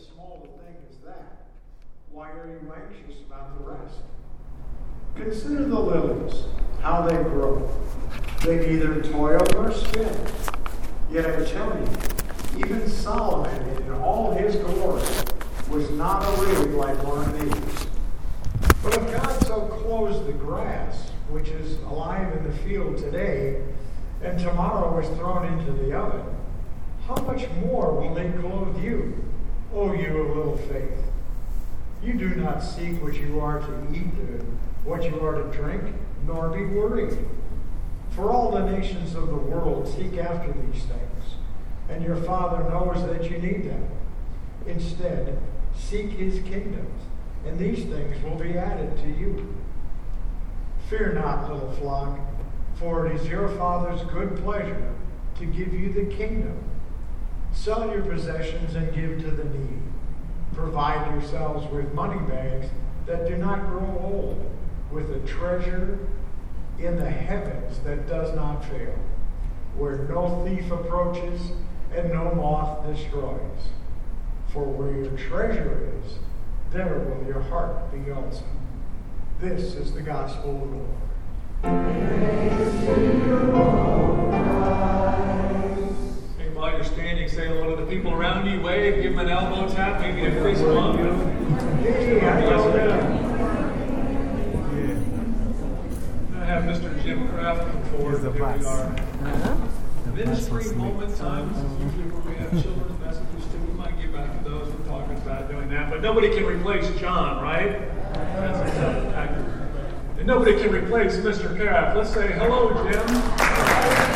small a thing as that, why are you anxious about the rest? Consider the lilies, how they grow. They neither toil nor spin. Yet I tell you, even Solomon in all his glory was not arrayed like one of these. But if God so clothes the grass, which is alive in the field today, and tomorrow is thrown into the oven, how much more will he clothe you, O you of little faith? You do not seek what you are to eat, or what you are to drink, nor be worried. For all the nations of the world seek after these things, and your Father knows that you need them. Instead, seek his kingdoms, and these things will be added to you. Fear not, little flock, for it is your Father's good pleasure to give you the kingdom. Sell your possessions and give to the needy. Provide yourselves with money bags that do not grow old, with a treasure in the heavens that does not fail, where no thief approaches and no moth destroys. For where your treasure is, there will your heart be also. This is the gospel of the Lord. Hey, while you're standing, say hello to the people around you. Wave, give them an elbow tap, maybe a fist bump. Hey, how doing? I have Mr. Jim Kraft come forward. the Here we are. Uh-huh. Ministry moment times, usually where we have children's messages too. We might get back to those. We're talking about doing that. But nobody can replace John, right? That's a. And nobody can replace Mr. Kraft. Let's say hello, Jim.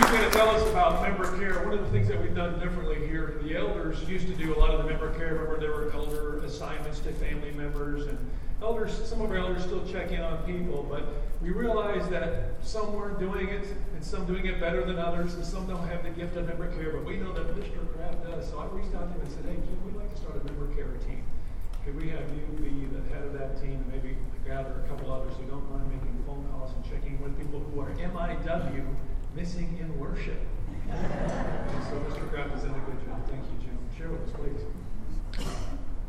He's going to tell us about member care. One of the things that we've done differently here, the elders used to do a lot of the member care. Remember, there were elder assignments to family members, and elders. Some of our elders still check in on people, but we realized that some weren't doing it, and some doing it better than others, and some don't have the gift of member care. But we know that Mr. Kraft does. So I reached out to him and said, "Hey, Jim, we'd like to start a member care team. Could we have you be the head of that team, and maybe gather a couple others who don't mind making phone calls and checking with people who are MIW missing in worship?" So Mr. Kraft has done a good job. Thank you, Jim. Share with us, please.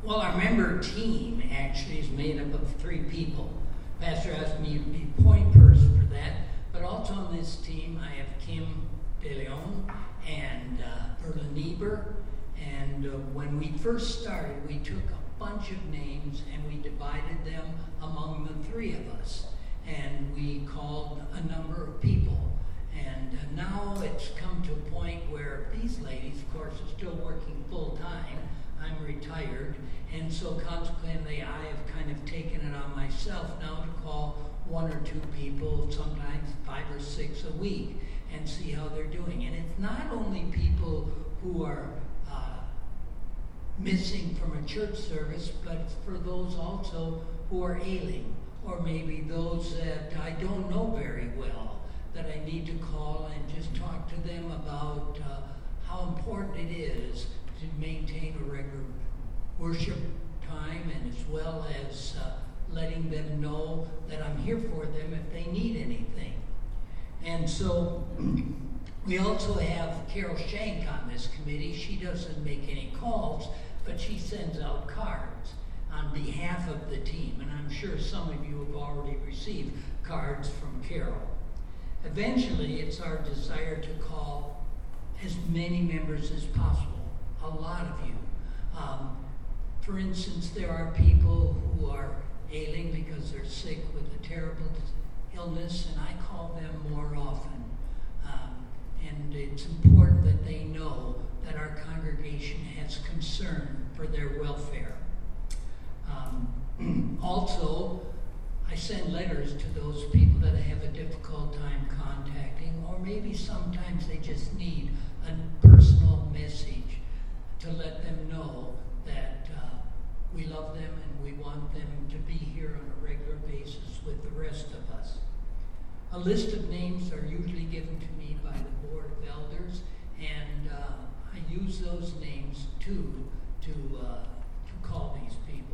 Well, our member team actually is made up of three people. Pastor asked me to be point person for that, but also on this team I have Kim De Leon and uh, Erla Nieber. And uh, when we first started, we took a bunch of names and we divided them among the three of us. And we called a number of people. And now it's come to a point where these ladies, of course, are still working full time. I'm retired, and so consequently, I have kind of taken it on myself now to call one or two people, sometimes five or six a week, and see how they're doing. And it's not only people who are uh, missing from a church service, but for those also who are ailing, or maybe those that I don't know very well that I need to call and just talk to them about uh, how important it is to maintain a regular worship time and as well as uh, letting them know that I'm here for them if they need anything. And so we also have Carol Shank on this committee. She doesn't make any calls, but she sends out cards on behalf of the team. And I'm sure some of you have already received cards from Carol. Eventually, it's our desire to call as many members as possible, a lot of you. Um, for instance, there are people who are ailing because they're sick with a terrible illness, and I call them more often. Um, and it's important that they know that our congregation has concern for their welfare. Um, also, I send letters to those people that I have a difficult time contacting, or maybe sometimes they just need a personal message to let them know that uh, we love them and we want them to be here on a regular basis with the rest of us. A list of names are usually given to me by the Board of Elders, and uh, I use those names too to, uh, to call these people.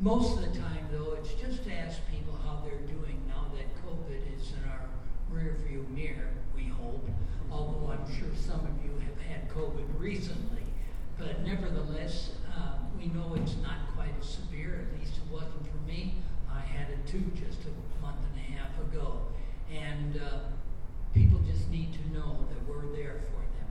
Most of the time, though, it's just to ask people how they're doing now that COVID is in our rearview mirror, we hope. Although I'm sure some of you have had COVID recently. But nevertheless, uh, we know it's not quite as severe, at least it wasn't for me. I had it too just a month and a half ago. And uh, people just need to know that we're there for them.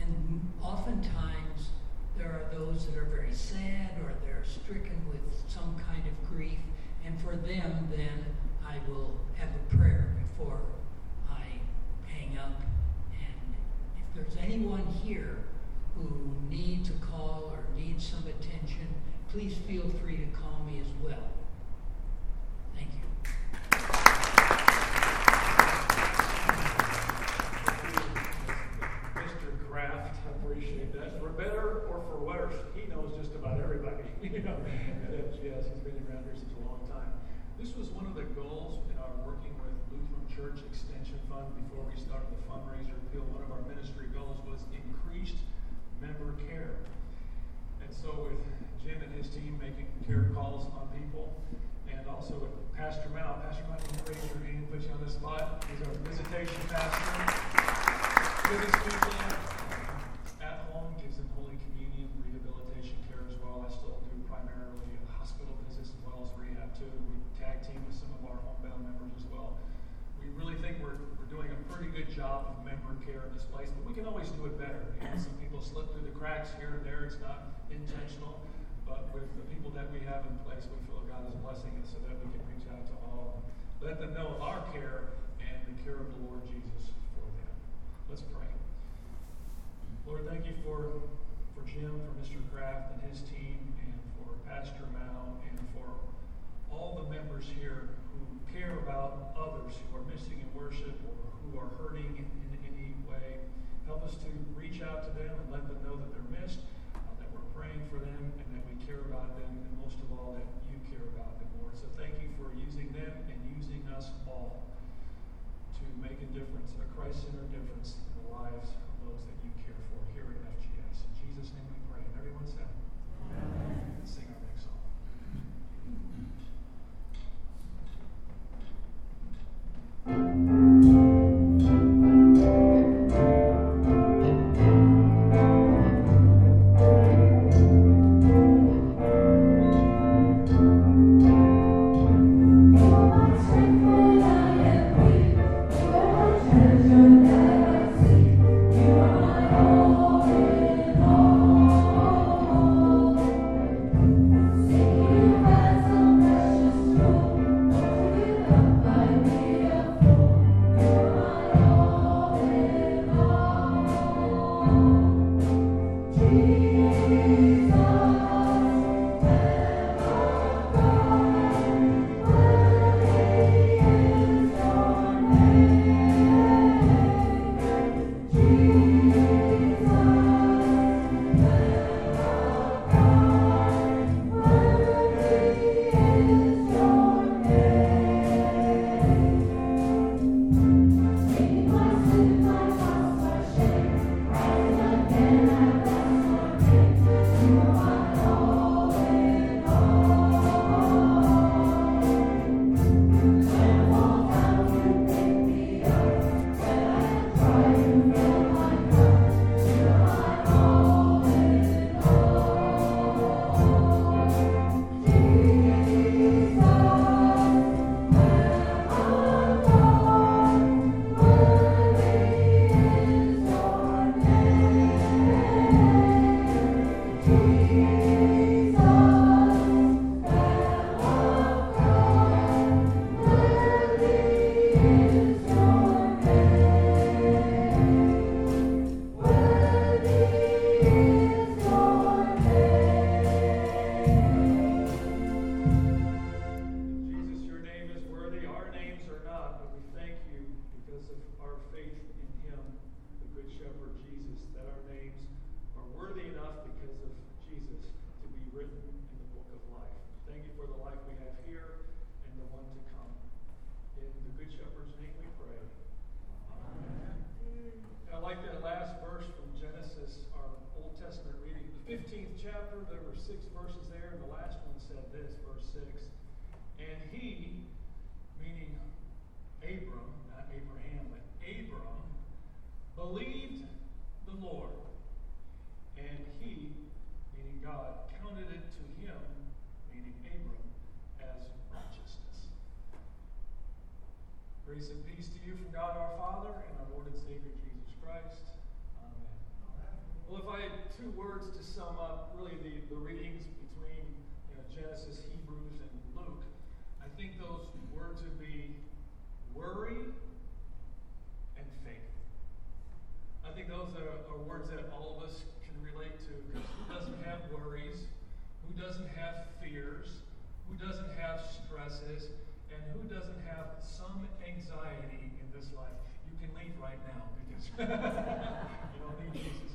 And oftentimes, there are those that are very sad or they're stricken with some kind of grief. And for them, then I will have a prayer before I hang up. And if there's anyone here who needs a call or needs some attention, please feel free to call me as well. Thank you. Mr. Kraft, I appreciate that. For better or for worse, he knows just about everybody. FGS, he's been around here such a long time. This was one of the goals in our working with Lutheran Church Extension Fund before we started the fundraiser appeal. One of our ministry goals was increased member care. And so with Jim and his team making care calls on people, and also with Pastor Mal. Pastor Mal, you raise your hand, put you on the spot? He's our visitation pastor. Visits people at home, gives them Holy Communion, rehabilitation care as well. I still do primarily hospital visits as well too. We tag team with some of our homebound members as well. We really think we're, we're doing a pretty good job of member care in this place, but we can always do it better. You know, some people slip through the cracks here and there. It's not intentional, but with the people that we have in place, we feel God is blessing us so that we can reach out to all, let them know of our care and the care of the Lord Jesus for them. Let's pray. Lord, thank you for, for Jim, for Mr. Kraft and his team, and for Pastor Mao, and for all the members here who care about others who are missing in worship or who are hurting in, in any way. Help us to reach out to them and let them know that they're missed, uh, that we're praying for them, and that we care about them, and most of all, that you care about them, Lord. So thank you for using them and using us all to make a difference, a Christ-centered difference in the lives of those that you care for here at FGS. In Jesus' name we pray. And everyone said, Amen. Let's sing our Testament reading, the 15th chapter, there were six verses there, and the last one said this, verse 6. And he, meaning Abram, not Abraham, but Abram, believed the Lord. And he, meaning God, counted it to him, meaning Abram, as righteousness. Grace and peace to you from God our Father and our Lord and Savior Jesus Christ two words to sum up really the, the readings between you know, Genesis, Hebrews, and Luke, I think those words would be worry and faith. I think those are, are words that all of us can relate to because who doesn't have worries? Who doesn't have fears? Who doesn't have stresses? And who doesn't have some anxiety in this life? You can leave right now because you don't need Jesus.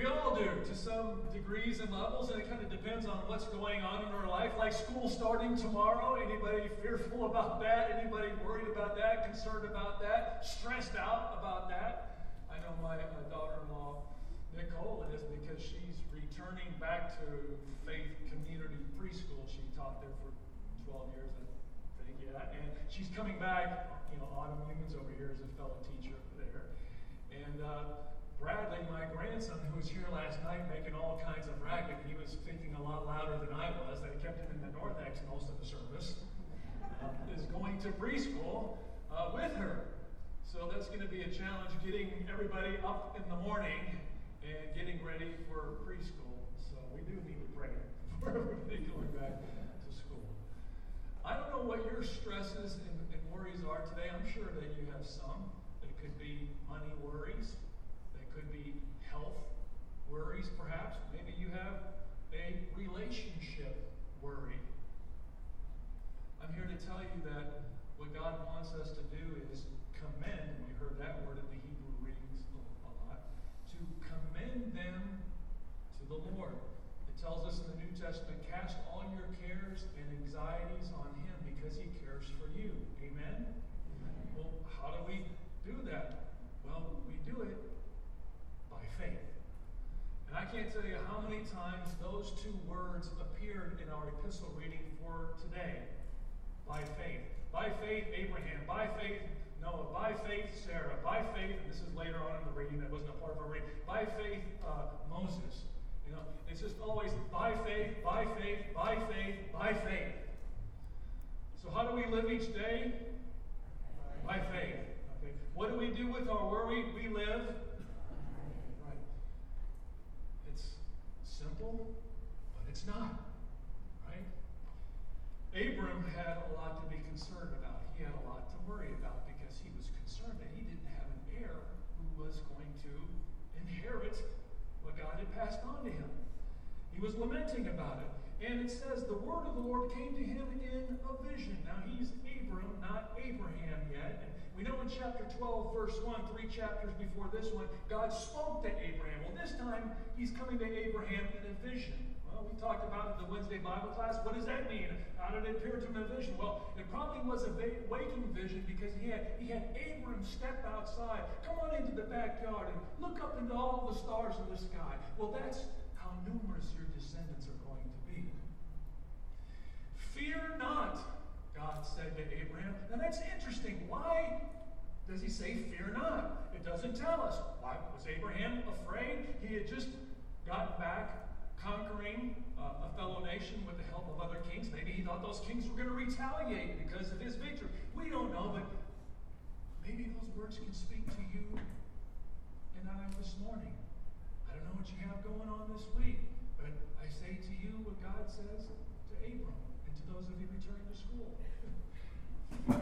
We all do to some degrees and levels, and it kind of depends on what's going on in our life. Like school starting tomorrow. Anybody fearful about that? Anybody worried about that? Concerned about that? Stressed out about that? I know my uh, daughter-in-law Nicole is because she's returning back to Faith Community Preschool. She taught there for 12 years, I think, yeah. And she's coming back, you know, Autumn Newman's over here is a fellow teacher there. And uh, Bradley, my grandson, who was here last night making all kinds of racket, he was thinking a lot louder than I was. They kept him in the narthex most of the service, uh, is going to preschool uh, with her. So that's going to be a challenge getting everybody up in the morning and getting ready for preschool. So we do need to pray for everybody going back to school. I don't know what your stresses and, and worries are today. I'm sure that you have some. It could be money worries. They could be health worries, perhaps. Maybe you have a relationship worry. I'm here to tell you that what God wants us to do is commend, and we heard that word in the Hebrew readings a lot, to commend them to the Lord It tells us in the New Testament, cast all your cares and anxieties on him because he cares for you. Amen? Amen? Well, how do we do that? Well, we do it by faith. And I can't tell you how many times those two words appeared in our epistle reading for today. By faith. By faith, Abraham. By faith, Noah. By faith, Sarah. By faith, and this is later on in the reading that wasn't a part of our reading. By faith, uh, Moses. You know, it's just always by faith, by faith, by faith, by faith. So how do we live each day? By faith. Okay. What do we do with our worry? We live. Right. It's simple, but it's not. Right? Abram had a lot to be concerned about. He had a lot to worry about because he was concerned that he didn't have an heir who was going to inherit what God had passed on to him. He was lamenting about it. And it says, the word of the Lord came to him in a vision. Now he's Abram, not Abraham yet. We know in chapter 12, verse 1, three chapters before this one, God spoke to Abraham. Well, this time he's coming to Abraham in a vision. Well, we talked about it in the Wednesday Bible class. What does that mean? How did it appear to him in a vision? Well, it probably was a waking vision because he had he had Abram step outside, come on into the backyard and look up into all the stars in the sky. Well, that's how numerous your descendants are going to be. Fear not, God said to Abraham. Now that's interesting. Why does he say fear not? It doesn't tell us. Why was Abraham afraid? He had just gotten back conquering uh, a fellow nation with the help of other kings. Maybe he thought those kings were going to retaliate because of his victory. We don't know, but maybe those words can speak to you and I this morning. I don't know what you have going on this week, but I say to you what God says to Abram and to those of you returning to school.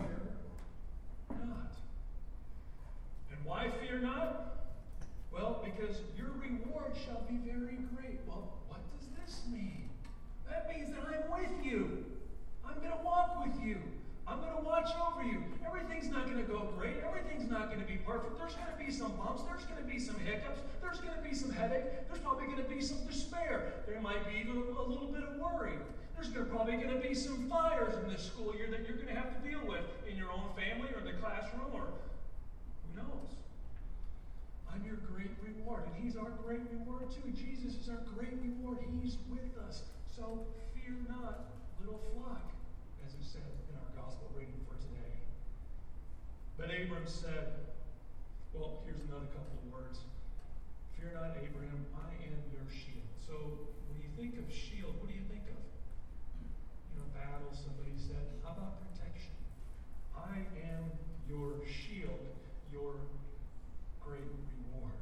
Fear not. And why fear not? Well, because your reward shall be very great. Well, what does this mean? That means that I'm with you. I'm going to walk with you. I'm going to watch over you. Everything's not going to go great. Everything's not going to be perfect. There's going to be some bumps. There's going to be some hiccups. There's going to be some headache. There's probably going to be some despair. There might be even a little bit of worry. There's to probably going to be some fires in this school year that you're going to have to deal with in your own family or in the classroom or who knows. I'm your great reward. And He's our great reward too. Jesus is our great reward. He's with us. So fear not, little flock, as He said in our gospel reading for today. But Abram said, well, here's another couple of words. Fear not, Abraham, I am your shield. So when you think of shield, what do you think battle, somebody said, How about protection? I am your shield, your great reward.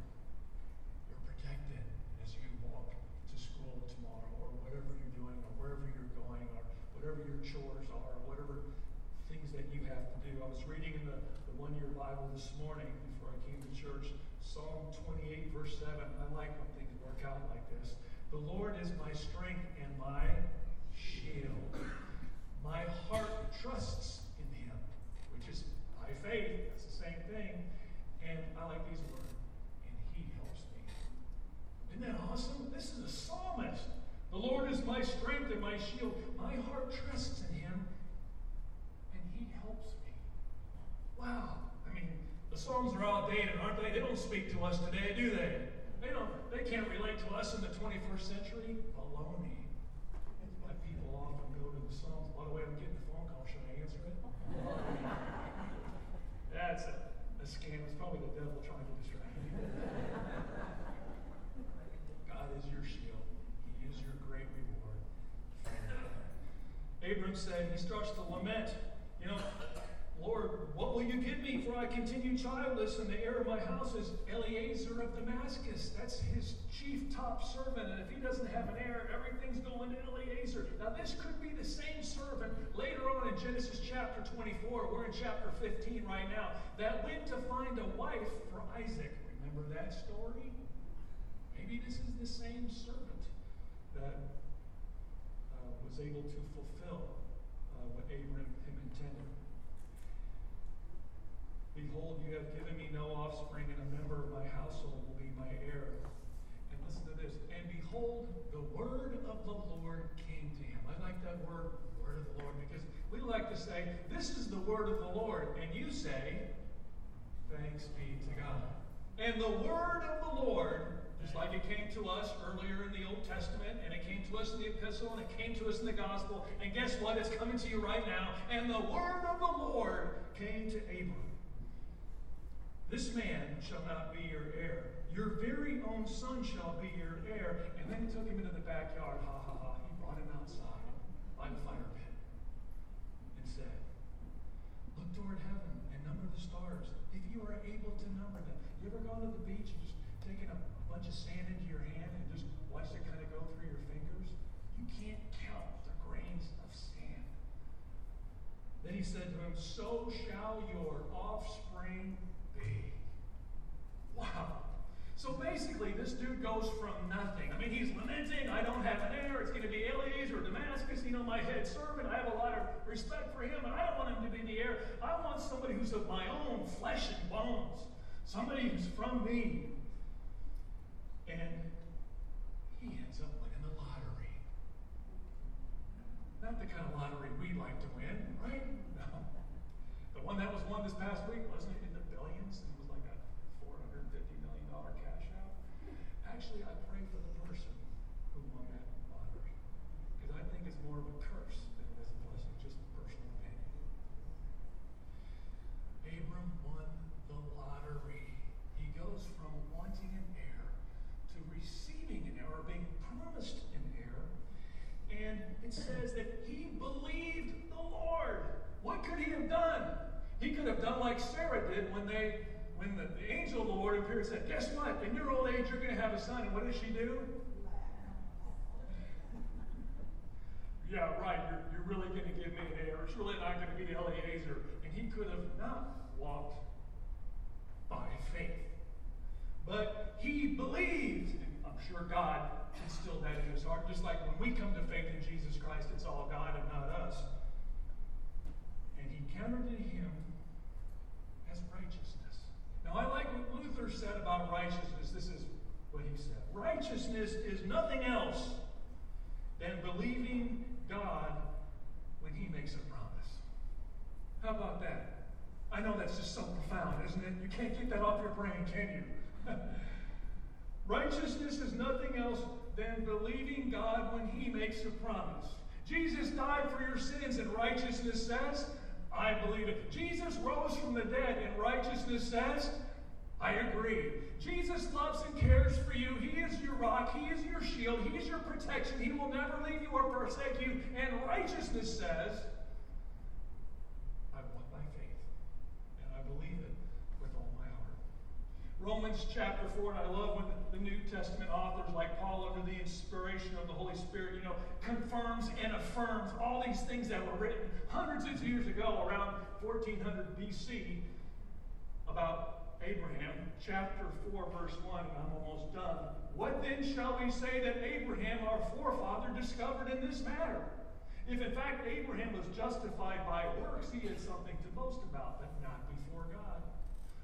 You're protected as you walk to school tomorrow, or whatever you're doing, or wherever you're going, or whatever your chores are, or whatever things that you have to do. I was reading in the, the one year Bible this morning before I came to church, Psalm 28, verse 7. I like when things work out like this. The Lord is my strength and my shield. My heart trusts in him, which is by faith. That's the same thing. And I like these words. And he helps me. Isn't that awesome? This is a psalmist. The Lord is my strength and my shield. My heart trusts in him, and he helps me. Wow. I mean, the Psalms are outdated, aren't they? They don't speak to us today, do they? They don't. They can't relate to us in the 21st century. Baloney. Why people often go to the Psalms. By the way, I'm getting a phone call. Should I answer it? That's a, a scam. It's probably the devil trying to distract you. God is your shield. He is your great reward. Abram said, he starts to lament. You know, Lord, what will you give me? For I continue childless, and the heir of my house is Eliezer of Damascus. That's his chief top servant, and if he doesn't have an heir, everything's going to Eliezer. Now, this could be the same servant later on in Genesis chapter 24. We're in chapter 15 right now. That went to find a wife for Isaac. Remember that story? Maybe this is the same servant that uh, was able to fulfill Abram intended. Behold, you have given me no offspring, and a member of my household will be my heir. And listen to this. And behold, the word of the Lord came to him. I like that word, word of the Lord, because we like to say, This is the word of the Lord. And you say, Thanks be to God. And the word of the Lord just like it came to us earlier in the Old Testament, and it came to us in the epistle, and it came to us in the gospel. And guess what? It's coming to you right now. And the word of the Lord came to Abram. This man shall not be your heir. Your very own son shall be your heir. And then he took him into the backyard. Ha ha ha. He brought him outside by the fire pit and said, Look toward heaven and number the stars, if you are able to number them. You ever gone to the beach and just taken a bunch of sand into your hand and just watch it kind of go through your fingers? You can't count the grains of sand. Then he said to him, So shall your offspring be. Wow. So basically, this dude goes from nothing. I mean, he's lamenting, I don't have an heir, it's going to be Eliezer or Damascus, you know, my head servant. I have a lot of respect for him, and I don't want him to be the heir. I want somebody who's of my own flesh and bones, somebody who's from me. And he ends up winning the lottery. Not the kind of lottery we like to win, right? No. The one that was won this past week, wasn't it in the billions? It was like a $450 million cash out. Actually, I pray for the person who won that lottery. Because I think it's more of a curse than it is a blessing, just a personal opinion. Abram won the lottery. He goes from wanting an heir to receiving an heir, or being promised an heir. And it says that he believed the Lord. What could he have done? He could have done like Sarah did when they when the, the angel of the Lord appeared and said, Guess what? In your old age, you're going to have a son. What does she do? yeah, right. You're, you're really going to give me an heir. It's really not going to be the Eliezer. And he could have not walked by faith. But he believed. I'm sure God instilled that in his heart. Just like when we come to faith in Jesus Christ, it's all God and not us. And he counted him as righteousness. Now, I like what Luther said about righteousness. This is Righteousness is nothing else than believing God when he makes a promise. How about that? I know that's just so profound, isn't it? You can't get that off your brain, can you? Righteousness is nothing else than believing God when he makes a promise. Jesus died for your sins, and righteousness says, I believe it. Jesus rose from the dead, and righteousness says, I agree. Jesus loves and cares for you. He is your rock. He is your shield. He is your protection. He will never leave you or forsake you. And righteousness says, I walk by faith, and I believe it with all my heart. Romans chapter 4, and I love when the New Testament authors like Paul, under the inspiration of the Holy Spirit, you know, confirms and affirms all these things that were written hundreds of years ago, around 1400 BC, about Abraham, chapter 4, verse 1, and I'm almost done. What then shall we say that Abraham, our forefather, discovered in this matter? If in fact Abraham was justified by works, he had something to boast about, but not before God.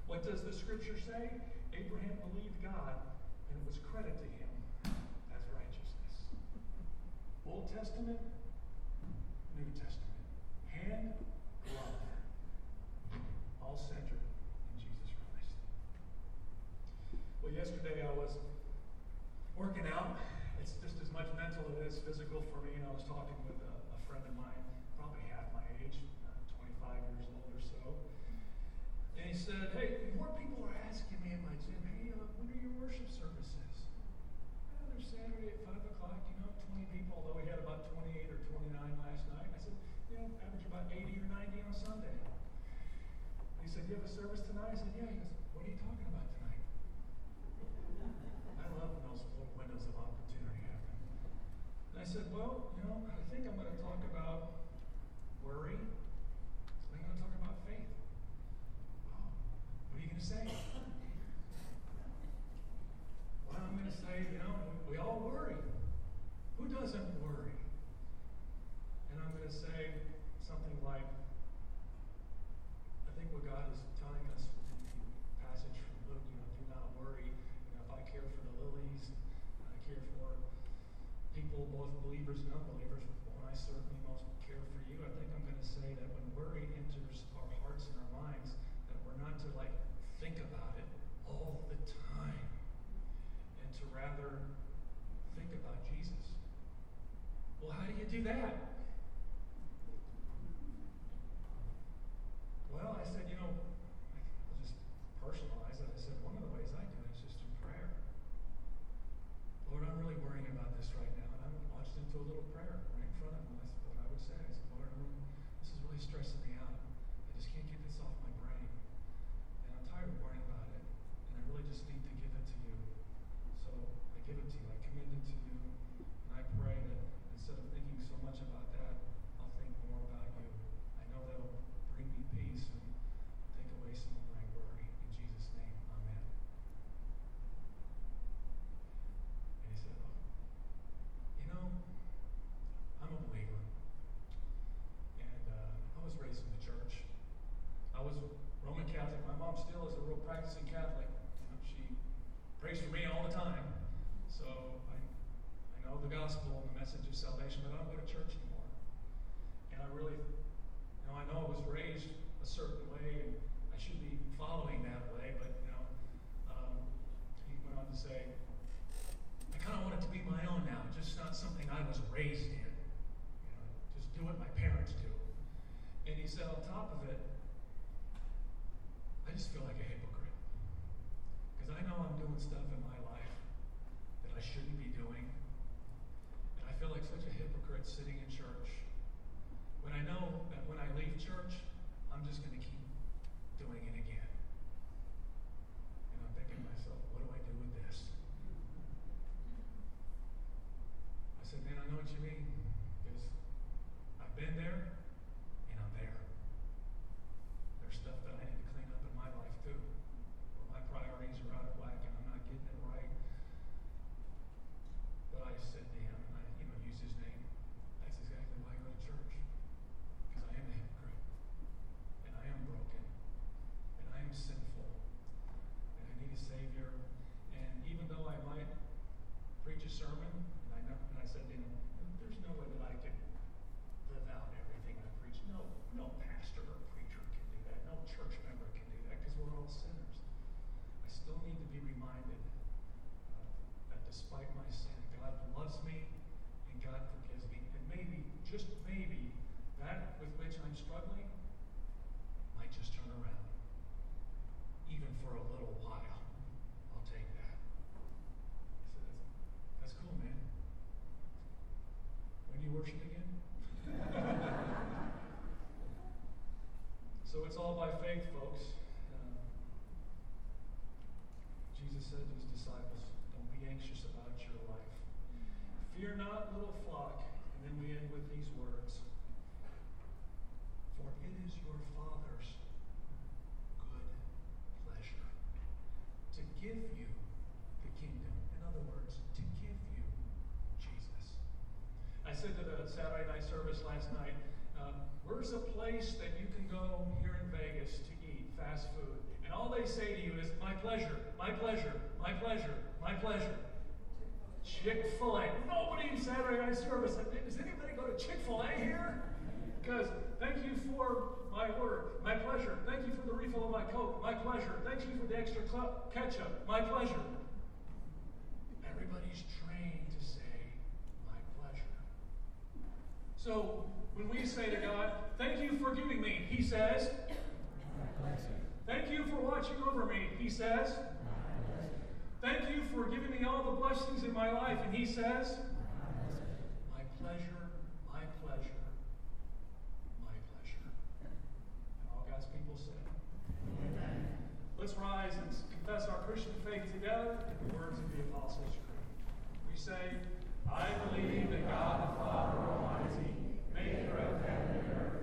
What does the scripture say? Abraham believed God, and it was credit to him as righteousness. Old Testament, give a service tonight? I said, Yeah, this is really stressing mais barato. know what you mean? it's all by faith, folks. Uh, Jesus said to his disciples, Don't be anxious about your life. Fear not, little flock. And then we end with these words For it is your Father's good pleasure to give you the kingdom. In other words, to give you Jesus. I said to the Saturday night service last night, uh, Where's a place that you can go fast food? And all they say to you is, my pleasure, my pleasure, my pleasure, my pleasure. Chick fil A. Nobody in Saturday night service. Does anybody go to Chick fil A here? Because thank you for my order. My pleasure. Thank you for the refill of my Coke. My pleasure. Thank you for the extra cl- ketchup. My pleasure. Everybody's trained to say, my pleasure. So when we say to God, thank you for giving me, He says, thank you for watching over me, He says, thank you for giving me all the blessings in my life, and He says, my pleasure, my pleasure, my pleasure. And all God's people said, Amen. Let's rise and confess our Christian faith together in the words of the Apostles' Creed. We say, I believe that God the Father Almighty, maker of heaven and earth,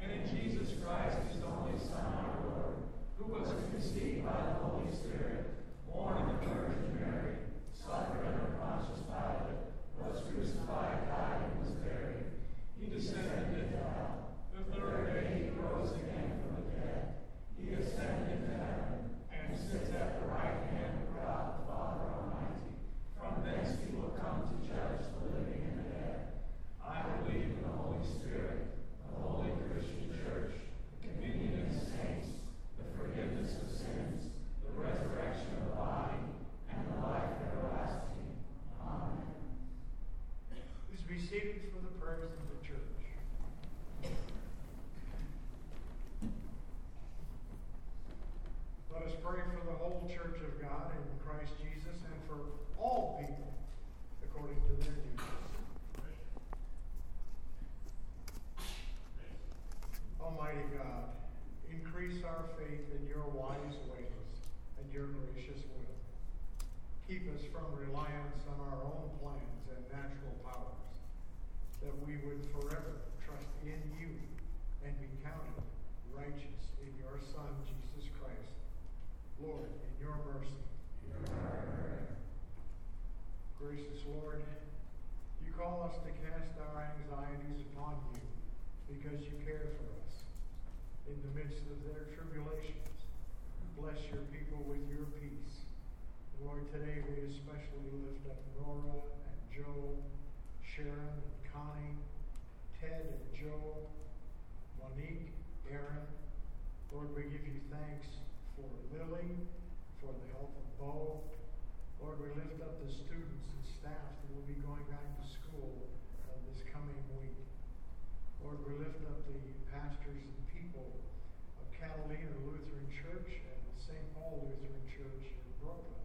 and in Jesus Christ, his only Son, our Lord, who was conceived by the Holy Spirit, born of the Virgin Mary, suffered under Pontius Pilate, was crucified, died, and was buried. He descended into hell. The third day he rose again from the dead. He ascended into heaven and sits at the right hand of God the Father Almighty. From thence he will come to judge the living and the dead. I believe in the Holy Spirit, the holy Christian church, the communion of saints, the forgiveness of sins, the resurrection of the body, and the life everlasting. Amen. Please be seated for the prayers of the church. Let us pray for the whole church of God in Christ Jesus and for all people according to their needs. Almighty God, increase our faith in your wise ways and your gracious will. Keep us from reliance on our own plans and natural powers, that we would forever trust in you and be counted righteous in your Son, Jesus Christ. Lord, in your mercy. Gracious Lord, you call us to cast our anxieties upon you because you care for us in the midst of their tribulations. Bless your people with your peace. Lord, today we especially lift up Nora and Joe, Sharon and Connie, Ted and Joe, Monique, Aaron. Lord, we give you thanks for Lily, for the health of Bo. Lord, we lift up the students and staff that will be going back to school uh, this coming week. Lord, we lift up the pastors and people of Catalina Lutheran Church and St. Paul Lutheran Church in Brooklyn.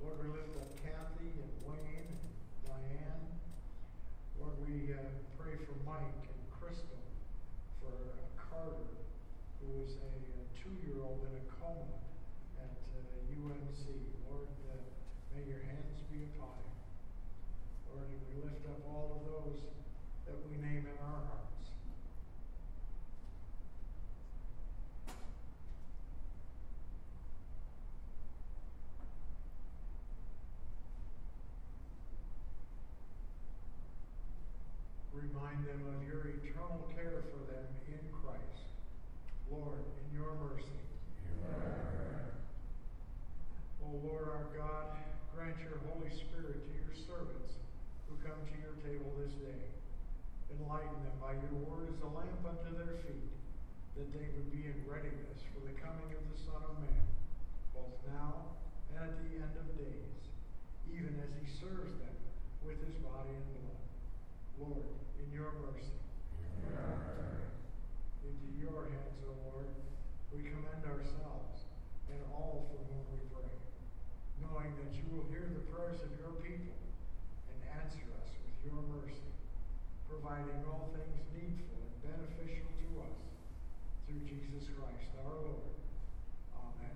Lord, we lift up Kathy and Wayne and Diane. Lord, we uh, pray for Mike and Crystal, for uh, Carter, who is a, a two-year-old in a coma at uh, UNC. Lord, uh, may your hands be upon him. Lord, we lift up all of those that we name in our hearts. Remind them of your eternal care for them in Christ. Lord, in your mercy. O Lord our God, grant your Holy Spirit to your servants who come to your table this day. Enlighten them by your word as a lamp unto their feet, that they would be in readiness for the coming of the Son of Man, both now and at the end of days, even as he serves them with his body and blood. Lord, in your mercy. Into your hands, O Lord, we commend ourselves and all for whom we pray, knowing that you will hear the prayers of your people and answer us with your mercy, providing all things needful and beneficial to us through Jesus Christ our Lord. Amen.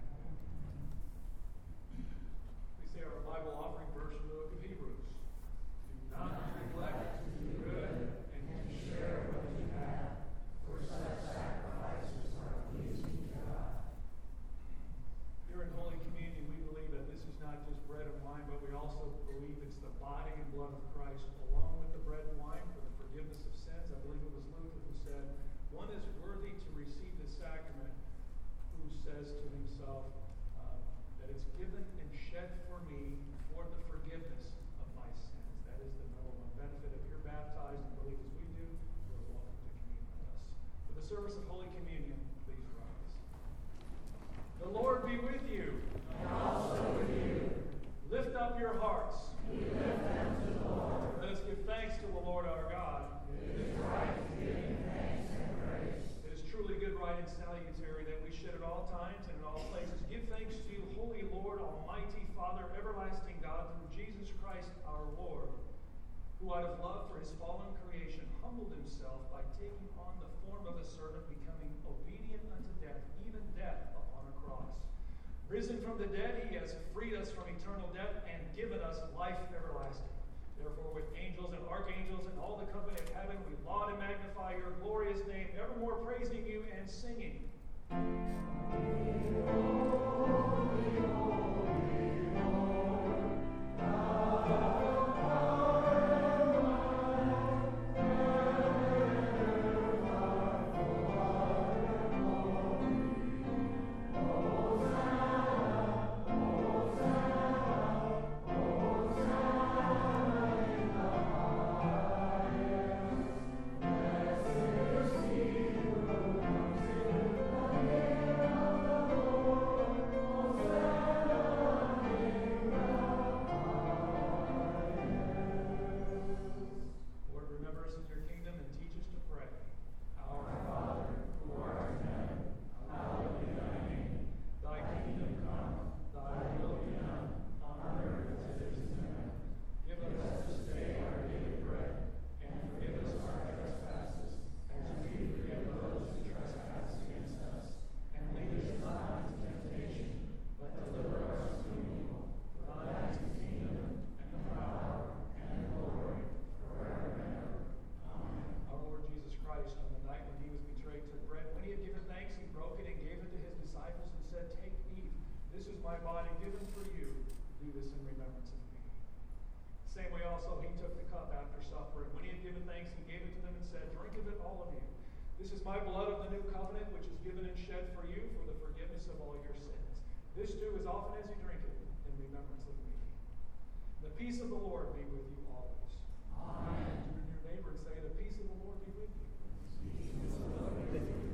We say our Bible offering verse from the book of Hebrews. Do not neglect to do good and to share what you have, for such sacrifices are pleasing to God. Here in Holy Communion, we believe that this is not just bread and wine, but we also believe it's the body and blood of Christ along with the bread and wine forgiveness of sins. I believe it was Luther who said, One is worthy to receive the sacrament who says to himself uh, that it's given and shed for me for the forgiveness of my sins. That is the number one benefit. If you're baptized and believe as we do, you're welcome to commune with us. For the service of Holy Communion, please rise. The Lord be with you. And also with you. Lift up your hearts. Let us give thanks to the Lord our God. It is right to give thanks and praise. It is truly good, right, and salutary that we should at all times and in all places give thanks to you, Holy Lord, Almighty Father, everlasting God, through Jesus Christ our Lord, who out of love for his fallen creation humbled himself by taking on the form of a servant, becoming obedient unto death, even death upon a cross. Risen from the dead, he has freed us from eternal death given us life everlasting. Therefore, with angels and archangels and all the company of heaven, we laud and magnify your glorious name, evermore praising you and singing. Lord, said, Take, eat. This is my body given for you. Do this in remembrance of me. Same way also he took the cup after supper, and when he had given thanks, he gave it to them and said, Drink of it, all of you. This is my blood of the new covenant, which is given and shed for you for the forgiveness of all your sins. This do as often as you drink it in remembrance of me. The peace of the Lord be with you always. Amen. Turn to your neighbor and say, The peace of the Lord be with you. You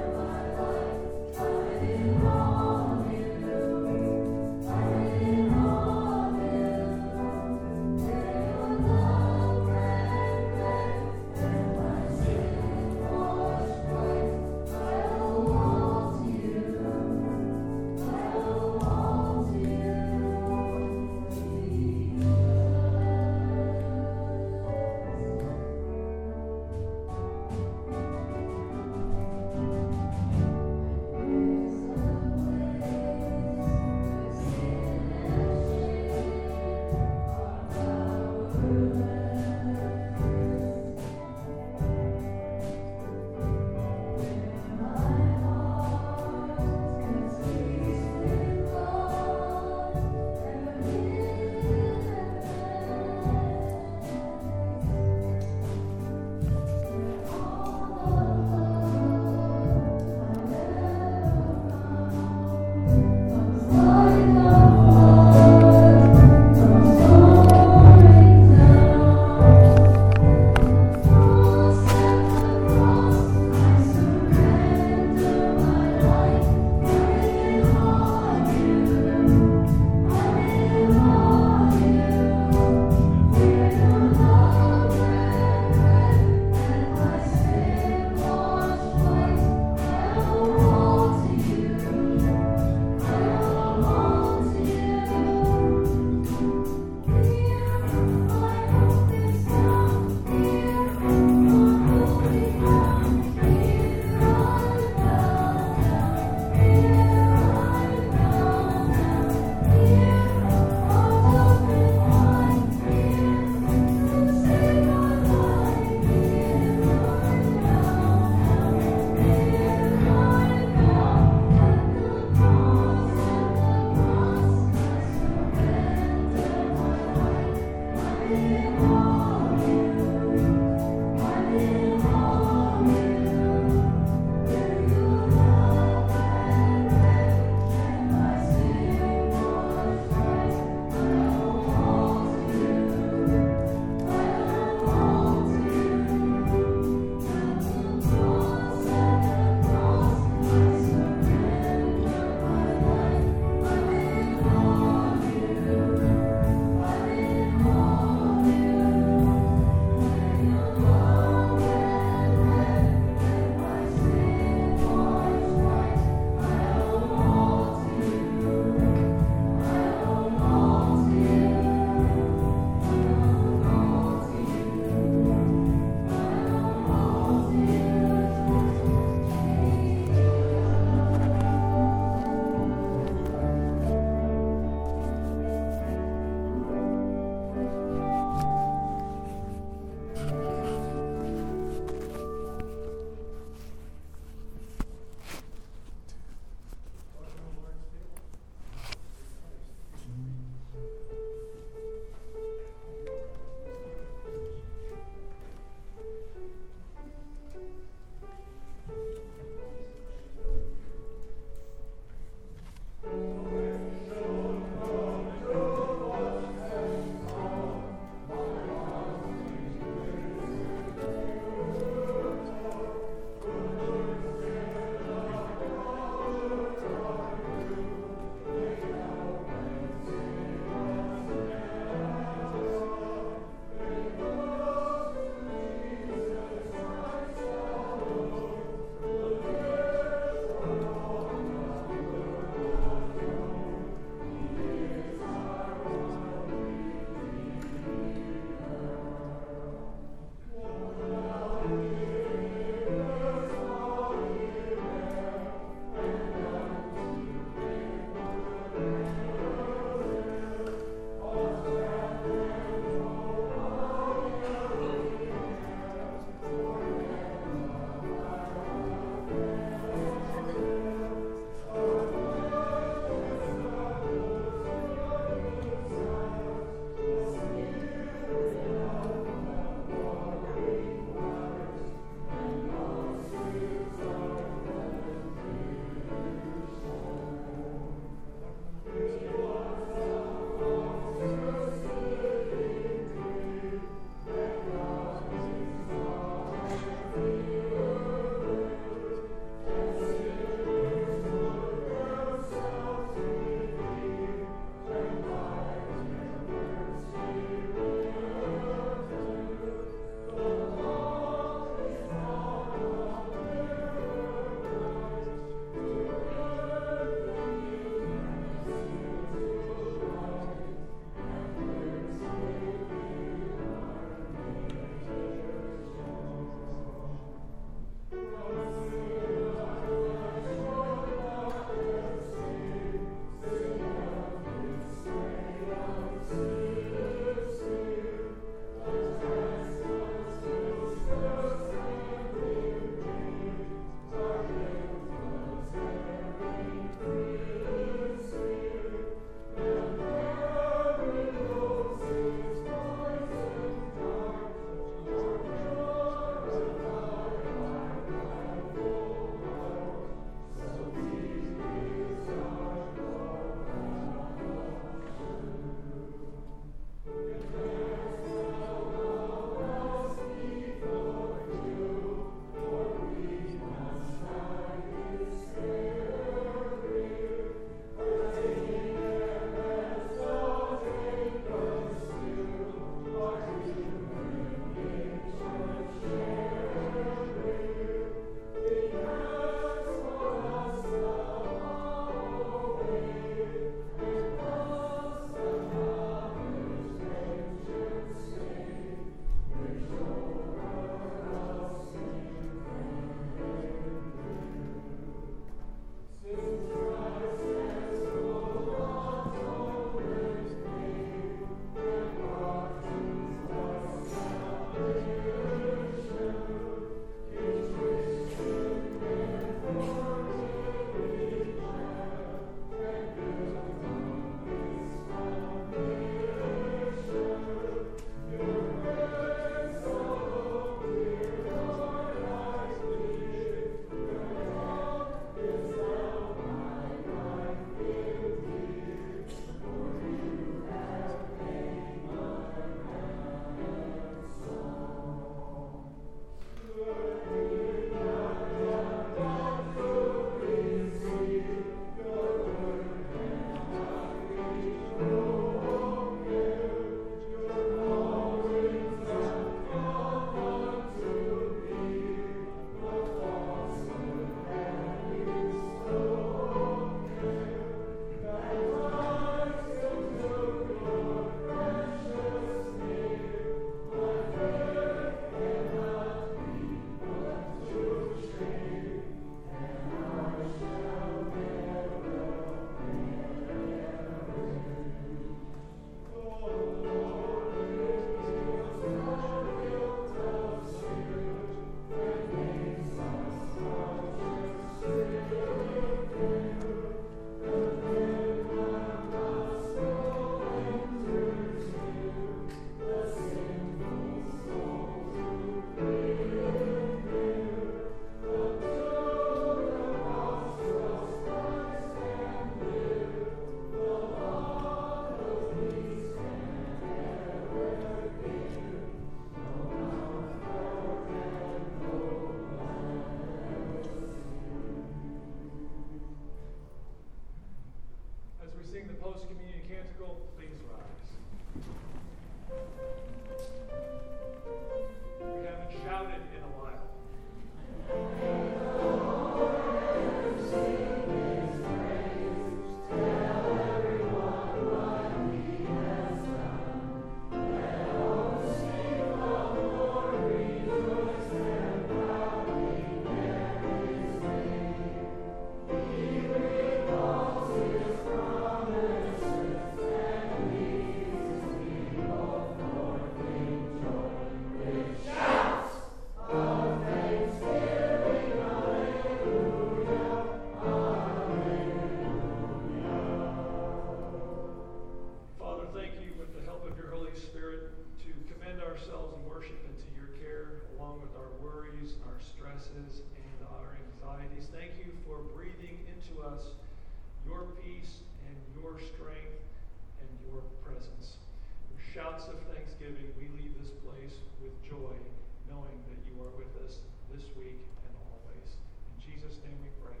this week and always. In Jesus' name we pray.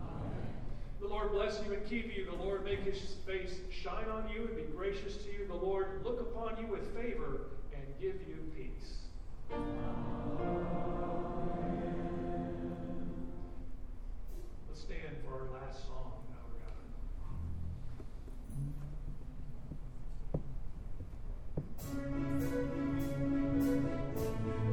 Amen. The Lord bless you and keep you. The Lord make his face shine on you and be gracious to you. The Lord look upon you with favor and give you peace. Amen. Let's stand for our last song. Now, God.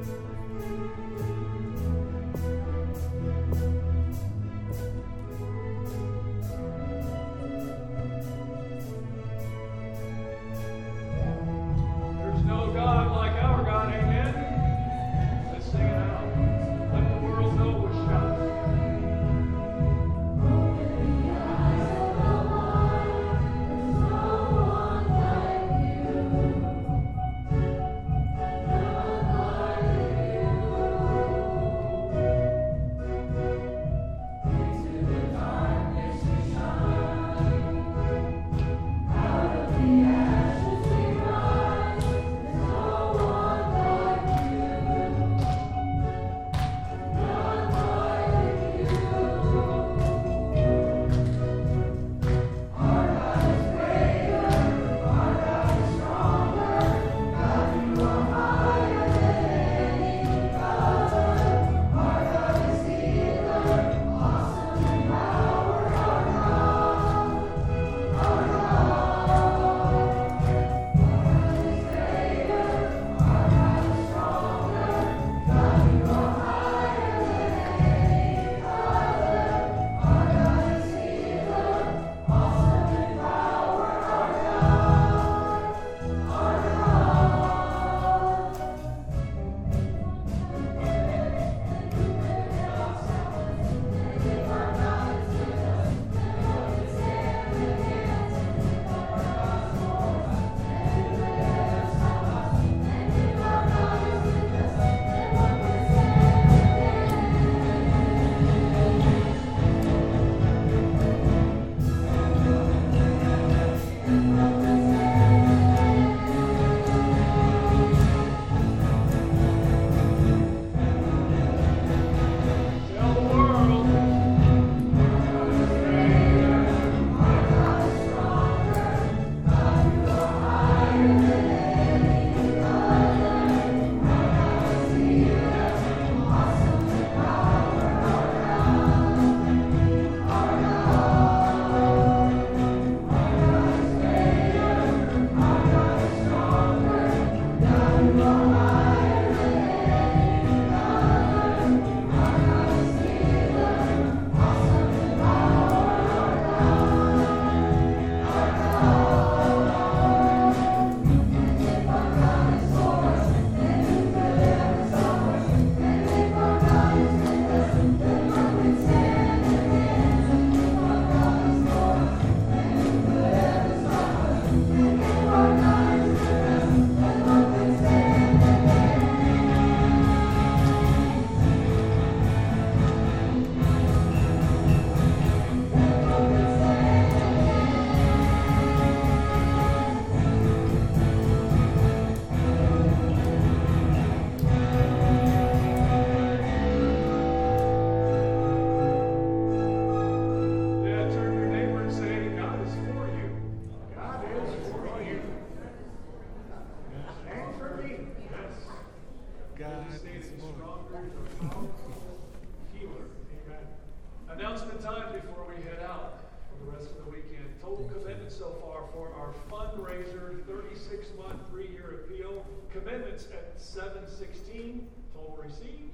so far for our fundraiser 36 month, three year appeal. Commitments at 716, total received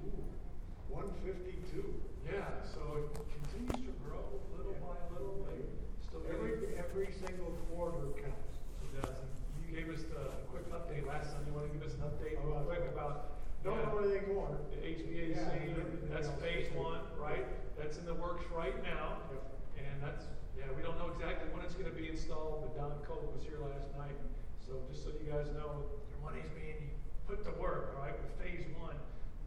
152. Yeah, so it continues to grow little by little. Still every, every single quarter counts. It does. You gave us the quick update last time. You want to give us an update real oh, quick about don't know where they going. The HVAC, yeah, that's phase one, right? That's in the works right now, and that's we don't know exactly when it's going to be installed, but Don Cole was here last night. So just so you guys know, your money's being put to work, all right, with phase one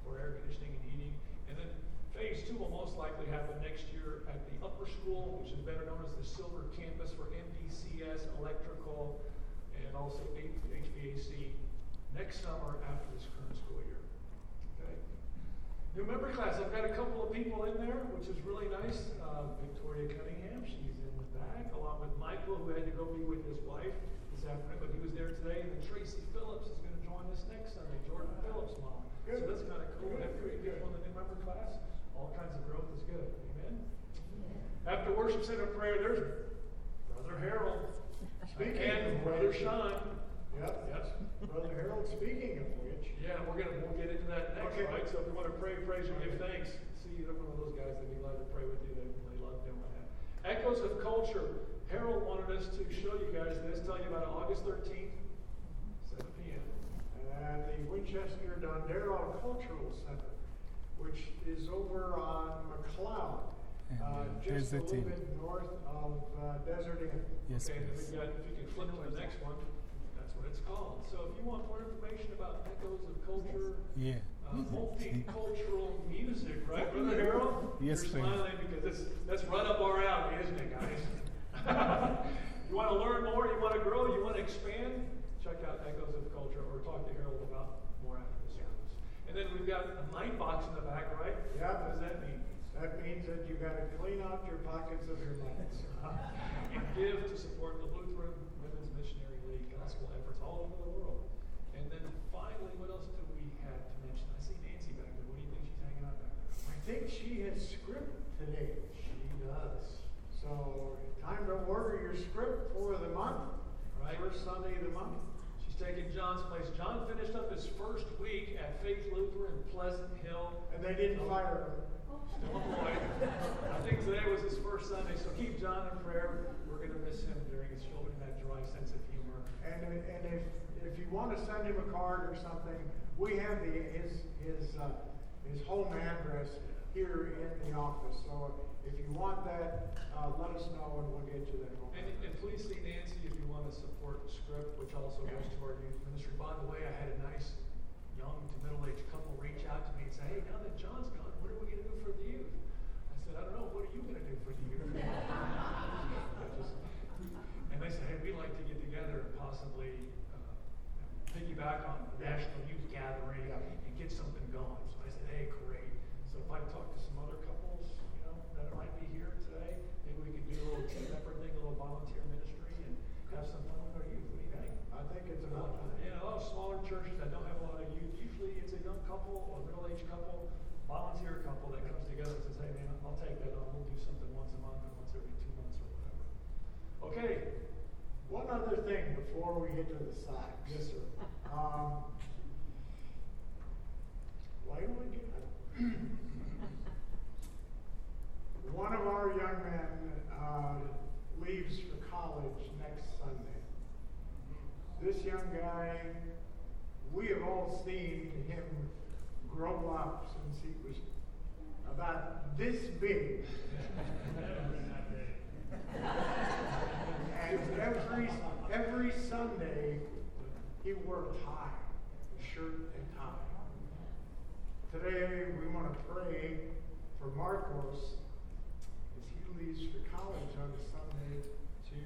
for air conditioning and heating. And then phase two will most likely happen next year at the upper school, which is better known as the Silver Campus for MDCS electrical and also HVAC next summer after this current school year. Okay. New member class, I've got a couple of people in there, which is really nice. Uh, Victoria Cunningham, she's back, along with Michael, who had to go be with his wife this afternoon, but he was there today. And then Tracy Phillips is going to join us next Sunday. Jordan Phillips' mom. So that's kind of cool. We have three people in the new member class. All kinds of growth is good. Amen. After worship center prayer, there's Brother Harold. Speaking and of Brother which- Sean. Yep. Yes. Brother Harold, speaking of which, Yeah, we're gonna, we'll get into that next, Okay. right? So if you wanna pray, praise, and give thanks, see either one of those guys, they'd be glad to pray with you, they really love doing that. Echoes of Culture, Harold wanted us to show you guys this, tell you about August thirteenth, seven P M. at the Winchester Dondero Cultural Center, which is over on McLeod, And, uh, uh, just a little bit north of uh, Desert Inn. Yes, Okay, and please. we've got, if you can flip to the next one, that's what it's called. So if you want more information about Echoes of Culture, Yeah. Multicultural music, right, Brother Harold? Yes, You're please. smiling because this, that's right up our alley, isn't it, guys? you want to learn more, you want to grow, you want to expand? Check out Echoes of Culture or talk to Harold about more after the service. And then we've got a Mite Box in the back, right? Yeah. What does that mean? That means that you've gotta clean out your pockets of your money. and give to support the Lutheran Women's Missionary League gospel efforts all over the world. And then finally, what else do we have to mention? I see Nancy back there. What do you think she's hanging out back there? I think she has scrip today. She does. So, time to order your scrip for the month. Right. First Sunday of the month. She's taking John's place. John finished up his first week at Faith Lutheran in Pleasant Hill. And they didn't fire her. Still employed. I think today was his first Sunday, so keep John in prayer. We're going to miss him during his showing that dry sense of humor. And, and if, if you want to send him a card or something, we have the, his, his, uh, his home address here in the office. So if you want that, uh, let us know and we'll get you that home. And, and please see Nancy if you want to support the Scrip, which also goes to our youth ministry. By the way, I had a nice young to middle-aged couple reach out to me and say, hey, now that John's gone, what are we going to do for the youth? I said, I don't know. What are you going to do for the youth? And they said, hey, we'd like to get together and possibly uh, piggyback on the National Youth Gathering and get something going. So I said, hey, great. So if I talk to some other couples, you know, that might be here today, maybe we could do a little team effort thing, a little volunteer ministry and have some fun with our youth. What do you think? I think it's Uh, about time. Yeah, a lot of smaller churches that don't have a lot of youth, usually it's a young couple or middle-aged couple, volunteer couple that comes together and says, hey man, I'll take that on, we'll do something once a month or once every two months or whatever. Okay, One other thing before we get to the socks. yes, sir. Um, why do we get One of our young men uh, leaves for college next Sunday. This young guy, we have all seen him grow up since he was about this big. And every, every Sunday, he wore a tie, a shirt and tie. Today, we want to pray for Marcos as he leaves for college on Sunday to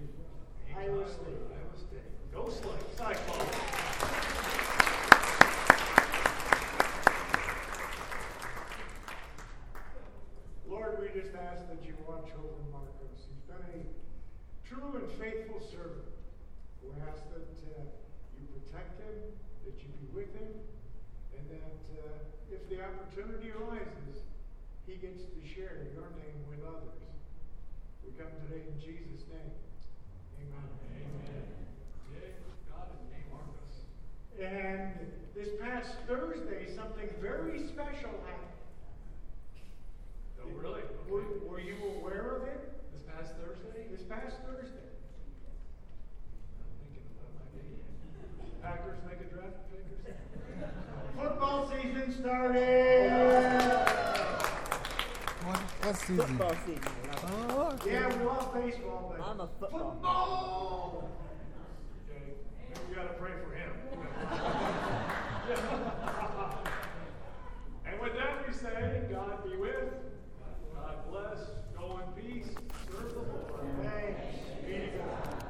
Iowa State. Iowa State. Go Slay, Cyclones. Lord, we just ask that you watch over Marcos. Been a true and faithful servant. We ask that uh, you protect him, that you be with him, and that uh, if the opportunity arises, he gets to share your name with others. We come today in Jesus' name. Amen. Amen. God and name Marcos. And this past Thursday, something very special happened. Oh, really? Were, were you aware of it? This past Thursday? This past Thursday. I'm thinking about my game. Packers make a draft pickers? Football season started. What, what season? Football season. Oh, okay. Yeah, we lost baseball, but I'm a football. football. Okay, maybe we gotta pray for him. and with that we say, God be with Go in peace. Serve the Lord. Thanks be to God.